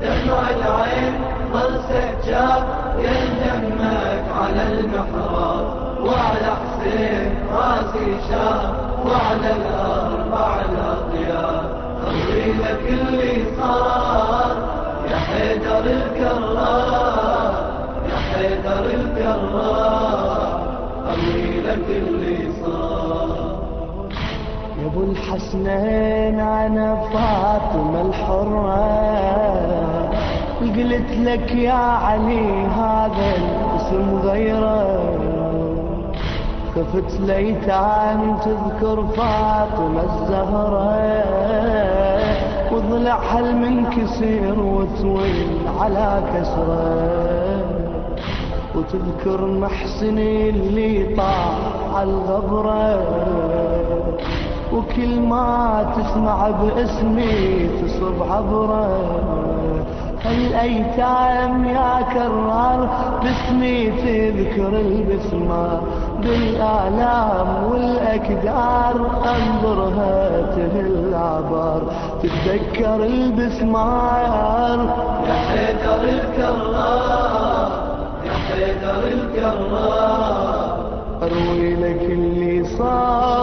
دمع العين ظل سجاب يندمك على المحراب وعلى حسين راسي شاب وعلى الأربع الأطياب خلي لك اللي صار يا حيدر الكرار يا حيدر الكرار خلي لك اللي صار يا أبو الحسنين أنا فاطمة الحرة. قلت لك يا علي هذا الاسم غيره. خفت ليتان تذكر فاطمة الزهرة. وضلع حل من كسير وتويل على كسرة. وتذكر محسني اللي طاح الغبرة. وكل ما تسمع باسمي تصب عبره. الأيتام يا كرار باسمي تذكر البسمة. بالآلام والأكدار أنظرها تهل عبار تتذكر البسمار يا حيدر الكرار يا حيدر الكرار. أروي لك اللي صار.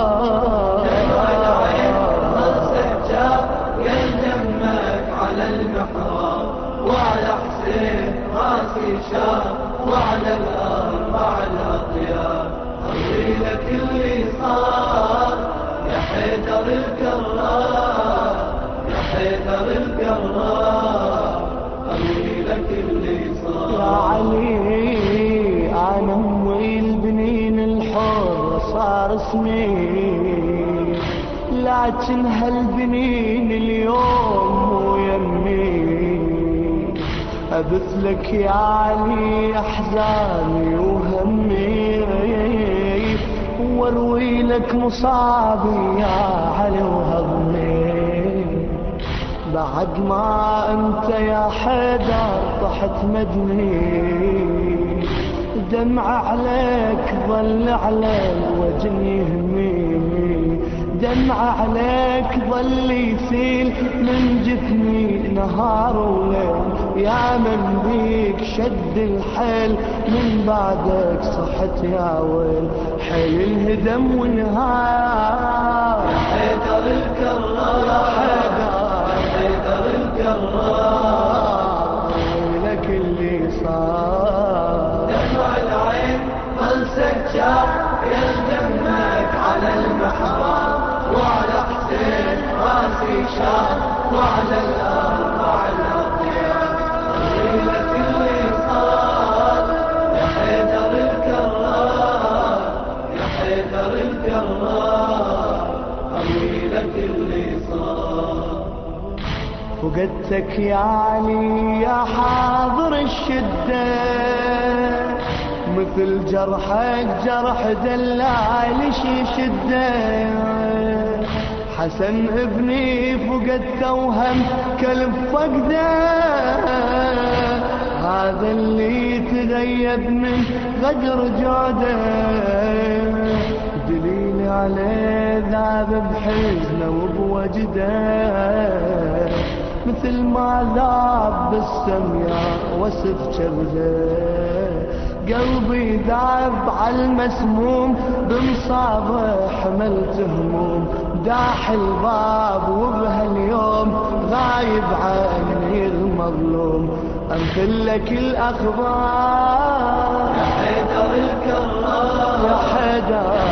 اسمي لكن هالبنين اليوم مو يمي. أبث لك يا علي أحزاني وهمي. واروي لك مصابي يا علي وهضمي بعد ما أنت يا حيدر طحت مدني. دمع عليك ظل على الوجه يهمي دمع عليك ظل يسيل من جفني نهار وليل. يا من بيك شد الحيل من بعدك صحت يا ويل. حيل الهدم ونهار يا حيدر الكرار حيدر حيدر الكرار ظل سجاب يندمك على المحراب وعلى حسين راسي شاب وعلى الأربع الأطياب ليلة اللي صار يا حيدر الكرار يا حيدر الكرار ليلة اللي صار فقدتك يا علي يا حاضر الشدة. مثل جرحك جرح دلال شي شدة حسن ابني فقدته وهم كلب فقده هذا اللي تغيب من غدر جوده. دليل عليه ذاب بحزنه وبوجده. مثل ما ذاب بالسمياء وصف كبده قلبي ذاب على المسموم بمصابه حملت هموم. داح الباب وبهاليوم غايب عني المظلوم. امثل لك الأخبار. يا حيدر الكرار يا حيدر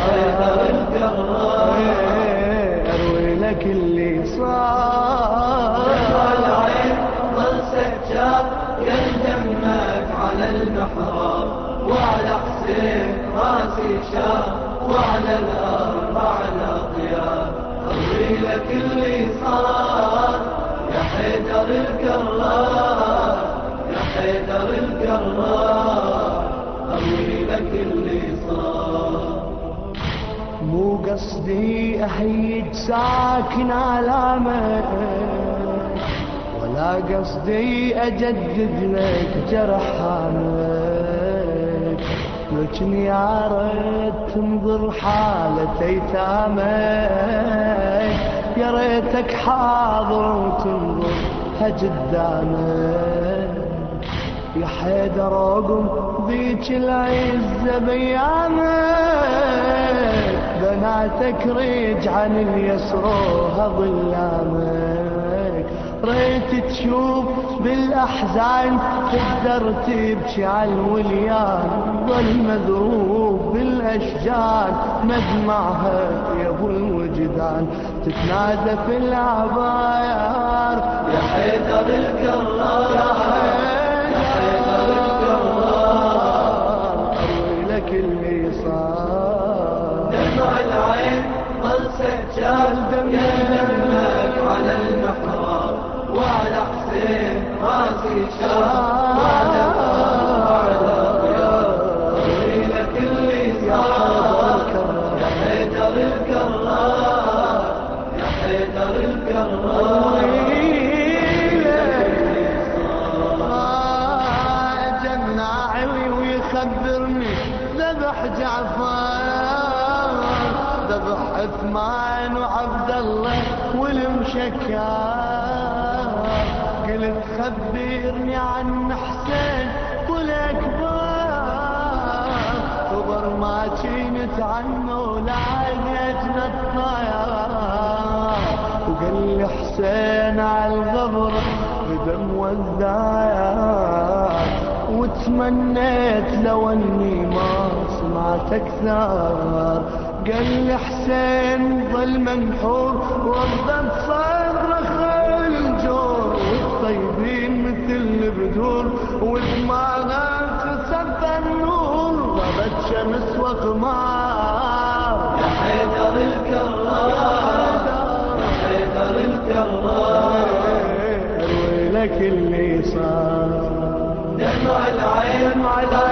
وعلى حسين راسي شاب وعلى الأربع الأطياب خلي لك اللي صار يا حيدر الكرار يا حيدر الكرار خلي لك اللي صار مو قصدي أهيج ساكن علامك ولا قصدي أجدد لك جرحانك لكن يا ريت تنظر حالة ايتامك يا ريتك حاضر وتنظر شافها قدامك يا حيدر رقم ذيك العزة بيامك. بناتك ريج عن اليسروها ظلامك. ريت تشوف بالأحزان تقدر تبكي على الوليان ظل مذروب بالأشجان مدمعها يا ابو الوجدان. تتنادى في العباير يا حيدر الكرار ويخبرني ذبح جعفر عثمان وعبد الله والمشكار قلت خبرني عن حسين قل أكبر. خبر ما كنت عنه لعقتنا الطيار وقال لي حسين على الغبر بدم والذات. وتمنيت لو أني ما سمعت أكثر. قال لي حسين ظل منحور وضت صدره ودماغه تسبى النور ضربت شمس وقمار يا حيدر الكرار يا حيدر الكرار اروي لك اللي صار. دمع العين على